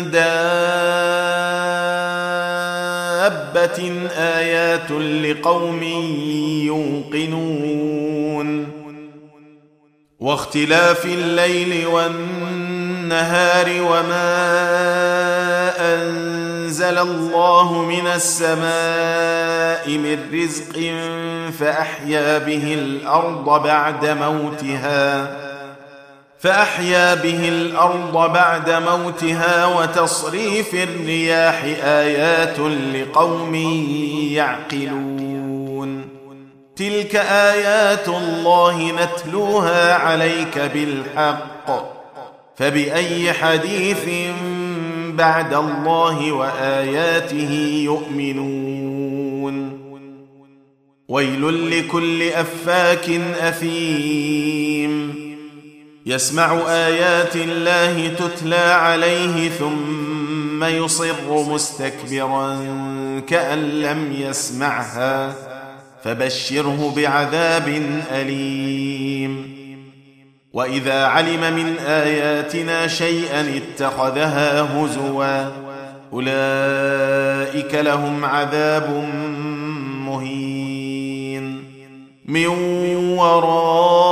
دابة آيات لقوم يوقنون. واختلاف الليل والنهار وما أنزل الله من السماء من رزق فأحيا به الأرض بعد موتها. فأحيا به الأرض بعد موتها وتصريف الرياح آيات لقوم يعقلون. تلك آيات الله نتلوها عليك بالحق. فبأي حديث بعد الله وآياته يؤمنون. ويل لكل أفاك أثيم. يسمع آيات الله تتلى عليه ثم يصر مستكبرا كأن لم يسمعها فبشره بعذاب أليم. وإذا علم من آياتنا شيئا اتخذها هزوا أولئك لهم عذاب مهين. من ورائهم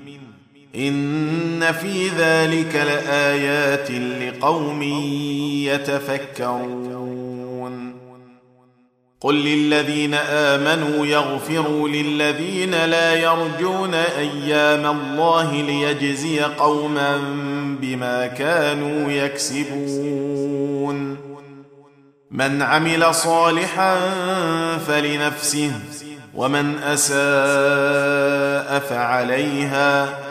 إن في ذلك لآيات لقوم يتفكرون. قل للذين آمنوا يغفروا للذين لا يرجون أيام الله ليجزي قوما بما كانوا يكسبون. من عمل صالحا فلنفسه ومن أساء فعليها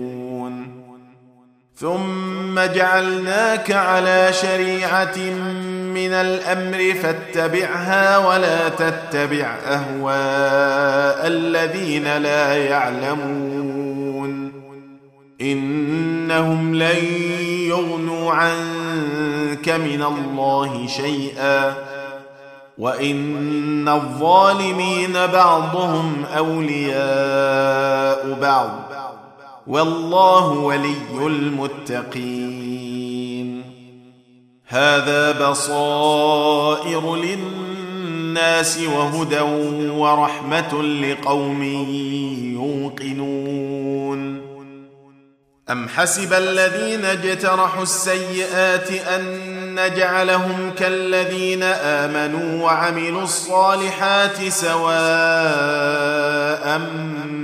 ثم جعلناك على شريعة من الأمر فاتبعها ولا تتبع أهواء الذين لا يعلمون. إنهم لن يغنوا عنك من الله شيئا. وإن الظالمين بعضهم أولياء بعض. والله ولي المتقين. هذا بصائر للناس وهدى ورحمة لقوم يوقنون. أم حسب الذين اجترحوا السيئات أن نجعلهم كالذين آمنوا وعملوا الصالحات سواء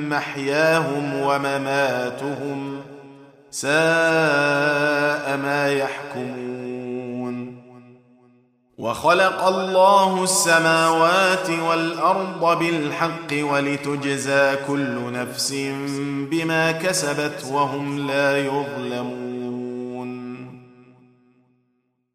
محياهم ومماتهم ساء ما يحكمون. وخلق الله السماوات والأرض بالحق ولتجزى كل نفس بما كسبت وهم لا يظلمون.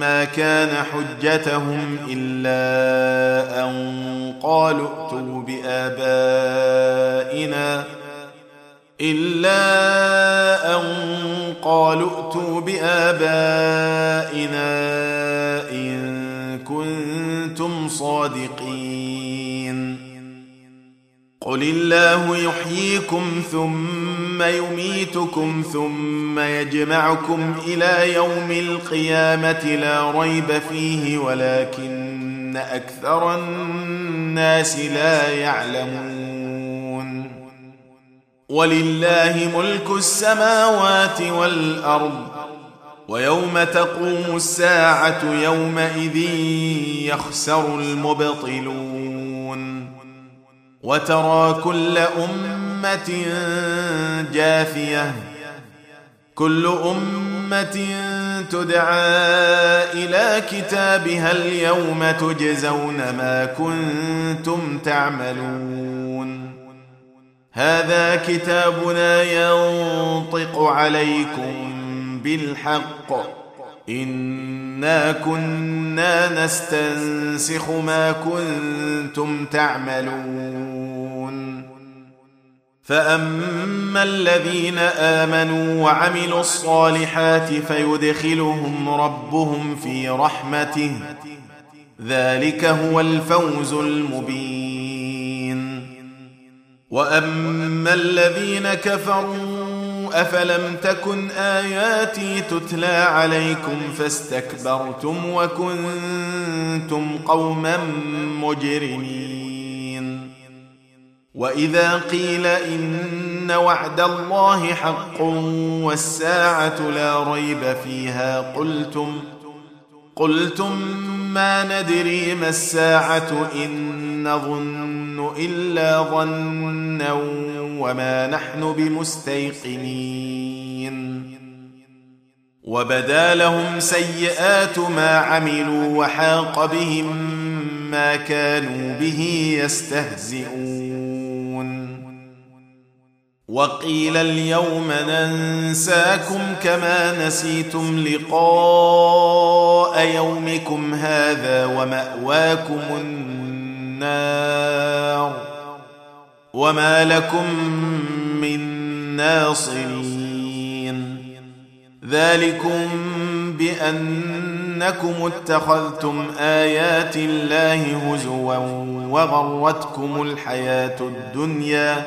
ما كان حجتهم إلا أن قالوا ائتوا بآبائنا إلا أن قالوا ائتوا بآبائنا إن كنتم صادقين قل الله يحييكم ثم يميتكم ثم يجمعكم إلى يوم القيامة لا ريب فيه ولكن أكثر الناس لا يعلمون. ولله ملك السماوات والأرض ويوم تقوم الساعة يومئذ يخسر المبطلون. وترى كل أمة جاثية. كل أمة تدعى إلى كتابها اليوم تجزون ما كنتم تعملون. هذا كتابنا ينطق عليكم بالحق. إنا كنا نستنسخ ما كنتم تعملون. فاما الذين امنوا وعملوا الصالحات فيدخلهم ربهم في رحمته ذلك هو الفوز المبين. واما الذين كفروا أفلم تكن آياتي تتلى عليكم فاستكبرتم وكنتم قوما مجرمين. وإذا قيل إن وعد الله حق والساعة لا ريب فيها قلتم قلتم ما ندري ما الساعة إن نظن إلا ظنا وما نحن بمستيقنين وبدا لهم سيئات ما عملوا وحاق بهم ما كانوا به يستهزئون وقيل اليوم ننساكم كما نسيتم لقاء يومكم هذا ومأواكم النار وما لكم من ناصرين. ذلكم بأنكم اتخذتم آيات الله هزوا وغرتكم الحياة الدنيا